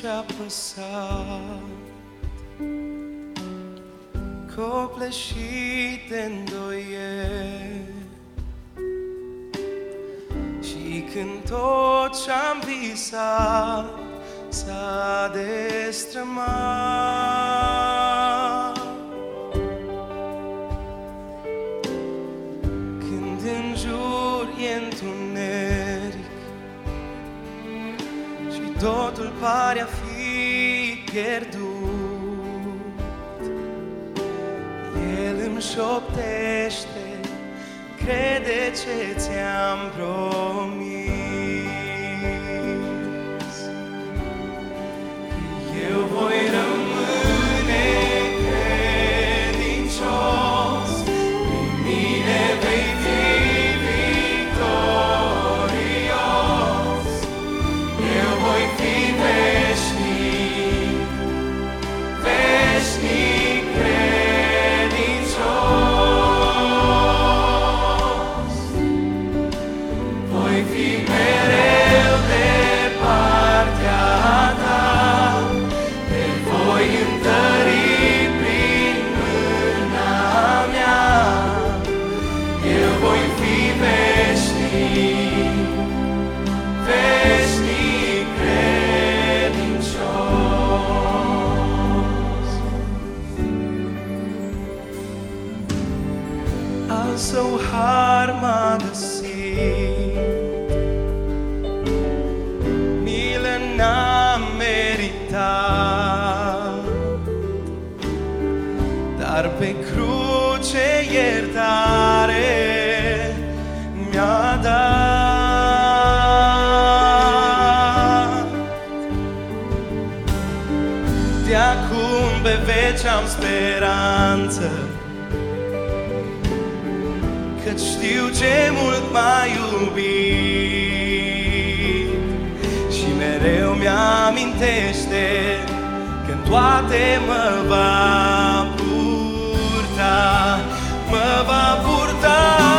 ce-a păsat Copleșit de îndoieli Și când tot ce-am visat S-a destrămat totul pare a fi pierdut. El îmi șoptește Crede ce ți-am promis Al său har m-a găsit. Milă n-am meritat Dar pe cruce iertare mi-a dat. De acum pe veci am speranță Că știu ce mult mai iubit Și mereu mi-amintește Când toate mă va purta Mă va purta.